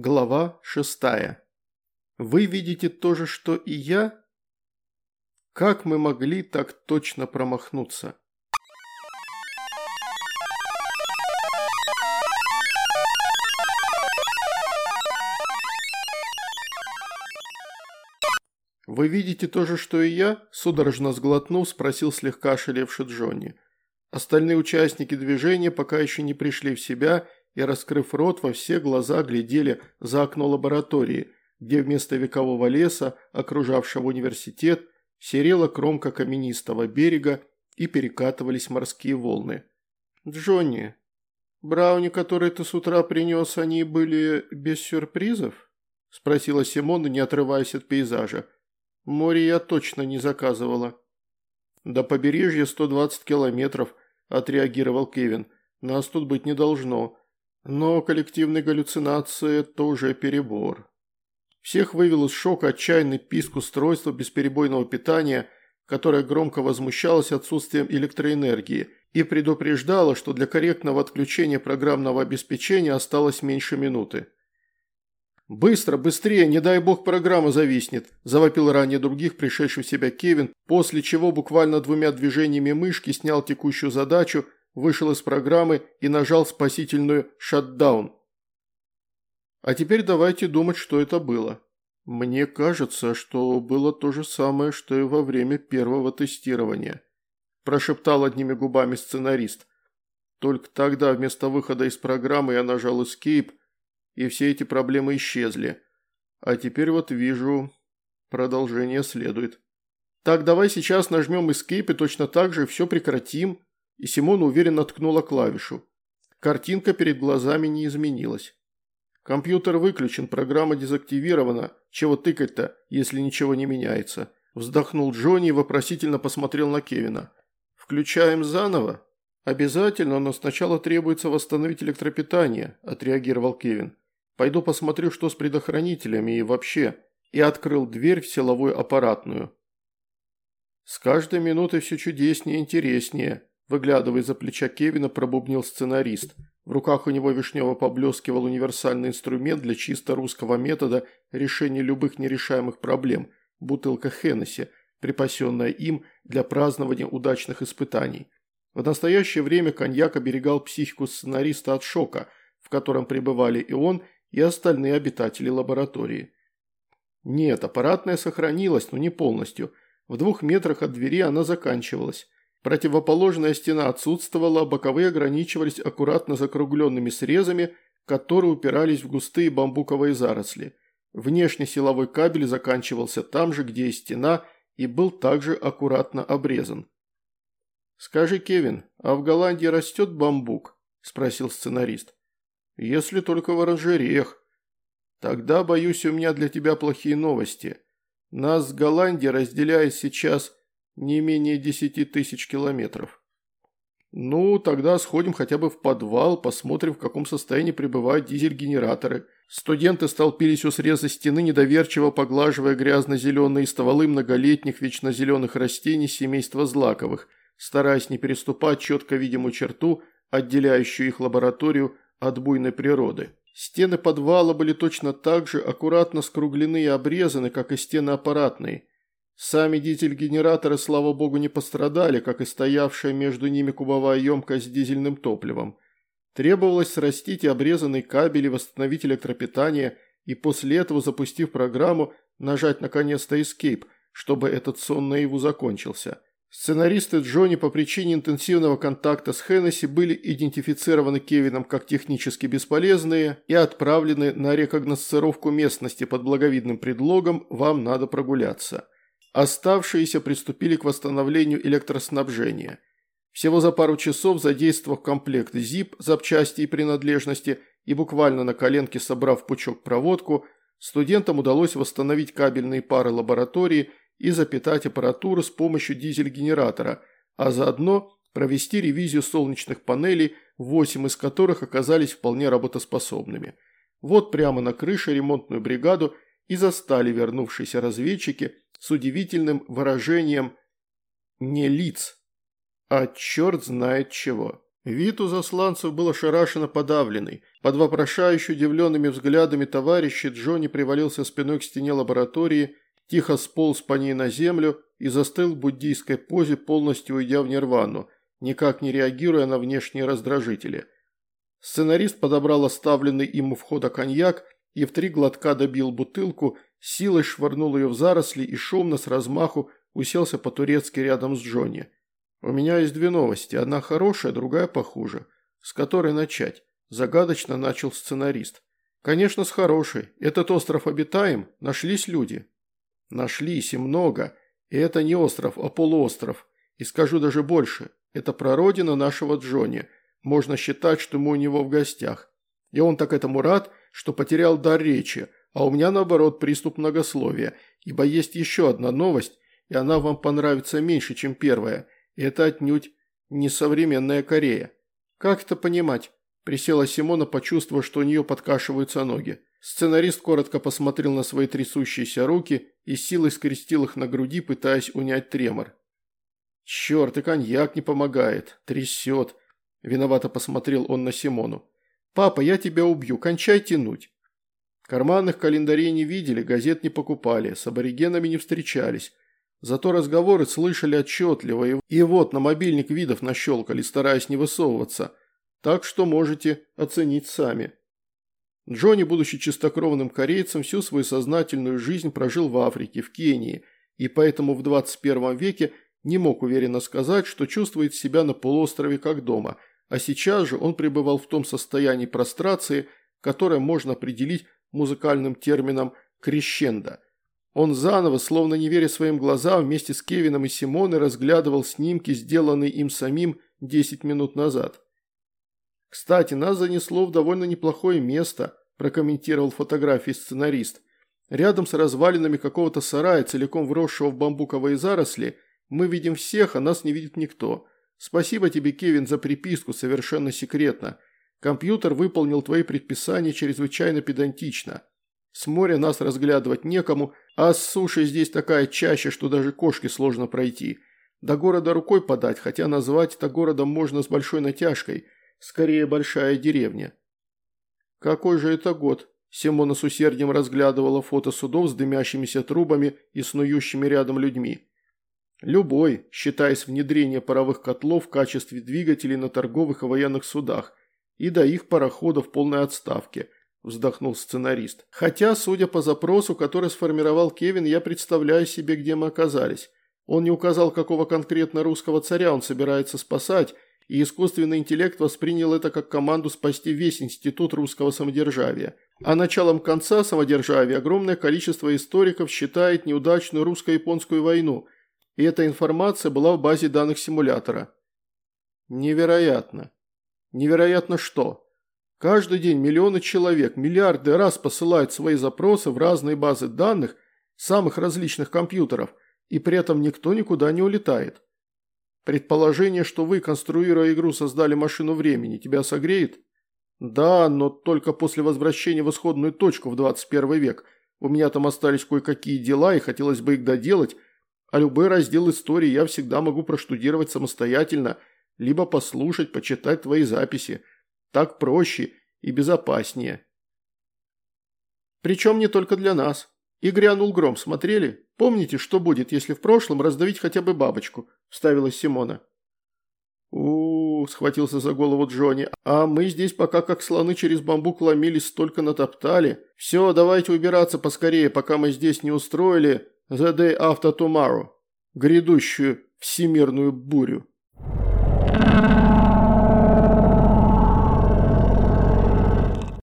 Глава шестая. Вы видите то же, что и я? Как мы могли так точно промахнуться? «Вы видите то же, что и я?» – судорожно сглотнув, спросил слегка ошалевший Джонни. Остальные участники движения пока еще не пришли в себя и, раскрыв рот, во все глаза глядели за окно лаборатории, где вместо векового леса, окружавшего университет, серела кромка каменистого берега и перекатывались морские волны. «Джонни, брауни, которые ты с утра принес, они были без сюрпризов?» – спросила Симона, не отрываясь от пейзажа. «Море я точно не заказывала». «До побережья 120 километров», – отреагировал Кевин. «Нас тут быть не должно. Но коллективные галлюцинации – это уже перебор. Всех вывел из шока отчаянный писк устройства бесперебойного питания, которое громко возмущалось отсутствием электроэнергии и предупреждало, что для корректного отключения программного обеспечения осталось меньше минуты. «Быстро, быстрее, не дай бог программа зависнет», – завопил ранее других пришедший в себя Кевин, после чего буквально двумя движениями мышки снял текущую задачу – вышел из программы и нажал спасительную «шатдаун». А теперь давайте думать, что это было. Мне кажется, что было то же самое, что и во время первого тестирования, прошептал одними губами сценарист. Только тогда вместо выхода из программы я нажал Escape, и все эти проблемы исчезли. А теперь вот вижу, продолжение следует. Так, давай сейчас нажмем Escape и точно так же все прекратим, и Симона уверенно ткнула клавишу. Картинка перед глазами не изменилась. Компьютер выключен, программа дезактивирована. Чего тыкать-то, если ничего не меняется? Вздохнул Джонни и вопросительно посмотрел на Кевина. Включаем заново? Обязательно, но сначала требуется восстановить электропитание, отреагировал Кевин. Пойду посмотрю, что с предохранителями и вообще. И открыл дверь в силовую аппаратную. С каждой минутой все чудеснее и интереснее, Выглядывая за плеча Кевина, пробубнил сценарист. В руках у него вишнево поблескивал универсальный инструмент для чисто русского метода решения любых нерешаемых проблем – бутылка Хеннесси, припасенная им для празднования удачных испытаний. В настоящее время коньяк оберегал психику сценариста от шока, в котором пребывали и он, и остальные обитатели лаборатории. Нет, аппаратная сохранилась, но не полностью. В двух метрах от двери она заканчивалась. Противоположная стена отсутствовала, боковые ограничивались аккуратно закругленными срезами, которые упирались в густые бамбуковые заросли. Внешний силовой кабель заканчивался там же, где и стена, и был также аккуратно обрезан. «Скажи, Кевин, а в Голландии растет бамбук?» – спросил сценарист. «Если только в оранжереях. Тогда, боюсь, у меня для тебя плохие новости. Нас с Голландией разделяет сейчас не менее десяти тысяч километров. Ну, тогда сходим хотя бы в подвал, посмотрим, в каком состоянии пребывают дизель-генераторы. Студенты столпились у среза стены, недоверчиво поглаживая грязно-зеленые стволы многолетних вечнозеленых растений семейства злаковых, стараясь не переступать четко видимую черту, отделяющую их лабораторию от буйной природы. Стены подвала были точно так же аккуратно скруглены и обрезаны, как и стены аппаратные. Сами дизель-генераторы, слава богу, не пострадали, как и стоявшая между ними кубовая емкость с дизельным топливом. Требовалось срастить обрезанный кабель и восстановить электропитание, и после этого, запустив программу, нажать наконец-то Escape, чтобы этот сон наяву закончился. Сценаристы Джонни по причине интенсивного контакта с Хеннесси были идентифицированы Кевином как технически бесполезные и отправлены на рекогносцировку местности под благовидным предлогом «вам надо прогуляться». Оставшиеся приступили к восстановлению электроснабжения. Всего за пару часов, задействовав комплект ZIP, запчасти и принадлежности, и буквально на коленке собрав пучок проводку, студентам удалось восстановить кабельные пары лаборатории и запитать аппаратуру с помощью дизель-генератора, а заодно провести ревизию солнечных панелей, 8 из которых оказались вполне работоспособными. Вот прямо на крыше ремонтную бригаду и застали вернувшиеся разведчики – с удивительным выражением не лиц, а черт знает чего. Вид у засланцев был ошарашенно подавленный. Под вопрошающими удивленными взглядами товарищей Джонни привалился спиной к стене лаборатории, тихо сполз по ней на землю и застыл в буддийской позе, полностью уйдя в нирвану, никак не реагируя на внешние раздражители. Сценарист подобрал оставленный им у входа коньяк и в три глотка добил бутылку, силой швырнул ее в заросли и шумно с размаху уселся по-турецки рядом с Джонни. «У меня есть две новости, одна хорошая, другая похуже. С которой начать?» – загадочно начал сценарист. «Конечно, с хорошей. Этот остров обитаем, нашлись люди». «Нашлись и много. И это не остров, а полуостров. И скажу даже больше. Это прародина нашего Джонни. Можно считать, что мы у него в гостях. И он так этому рад, что потерял дар речи, а у меня, наоборот, приступ многословия, ибо есть еще одна новость, и она вам понравится меньше, чем первая – это отнюдь не современная Корея. Как это понимать? Присела Симона, почувствовав, что у нее подкашиваются ноги. Сценарист коротко посмотрел на свои трясущиеся руки и силой скрестил их на груди, пытаясь унять тремор. «Черт, и коньяк не помогает. Трясет». Виновато посмотрел он на Симону. «Папа, я тебя убью. Кончай тянуть». Карманных календарей не видели, газет не покупали, с аборигенами не встречались. Зато разговоры слышали отчетливо, и вот на мобильник видов нащелкали, стараясь не высовываться. Так что можете оценить сами. Джонни, будучи чистокровным корейцем, всю свою сознательную жизнь прожил в Африке, в Кении, и поэтому в 21 веке не мог уверенно сказать, что чувствует себя на полуострове как дома, а сейчас же он пребывал в том состоянии прострации, которое можно определить музыкальным термином «крещендо». Он заново, словно не веря своим глазам, вместе с Кевином и Симоной разглядывал снимки, сделанные им самим 10 минут назад. «Кстати, нас занесло в довольно неплохое место», – прокомментировал фотографии сценарист. «Рядом с развалинами какого-то сарая, целиком вросшего в бамбуковые заросли, мы видим всех, а нас не видит никто. Спасибо тебе, Кевин, за приписку, совершенно секретно. Компьютер выполнил твои предписания чрезвычайно педантично. С моря нас разглядывать некому, а с суши здесь такая чаще, что даже кошке сложно пройти. До города рукой подать, хотя назвать это городом можно с большой натяжкой. Скорее, большая деревня. Какой же это год? Симона с усердием разглядывала фото судов с дымящимися трубами и снующими рядом людьми. Любой, считаясь внедрение паровых котлов в качестве двигателей на торговых и военных судах, и до их пароходов полной отставки –– вздохнул сценарист. «Хотя, судя по запросу, который сформировал Кевин, я представляю себе, где мы оказались. Он не указал, какого конкретно русского царя он собирается спасать, и искусственный интеллект воспринял это как команду спасти весь институт русского самодержавия. А началом конца самодержавия огромное количество историков считает неудачную русско-японскую войну, и эта информация была в базе данных симулятора». «Невероятно». «Невероятно что?» Каждый день миллионы человек, миллиарды раз посылают свои запросы в разные базы данных самых различных компьютеров, и при этом никто никуда не улетает. Предположение, что вы, конструируя игру, создали машину времени, тебя согреет? Да, но только после возвращения в исходную точку в 21 век. У меня там остались кое-какие дела, и хотелось бы их доделать, а любой раздел истории я всегда могу проштудировать самостоятельно, либо послушать, почитать твои записи – так проще и безопаснее. Причем не только для нас. И грянул гром, смотрели? Помните, что будет, если в прошлом раздавить хотя бы бабочку?» – вставила Симона. у, -у, -у схватился за голову Джонни. «А мы здесь пока как слоны через бамбук ломились, столько натоптали. Все, давайте убираться поскорее, пока мы здесь не устроили The Day After Tomorrow, грядущую всемирную бурю».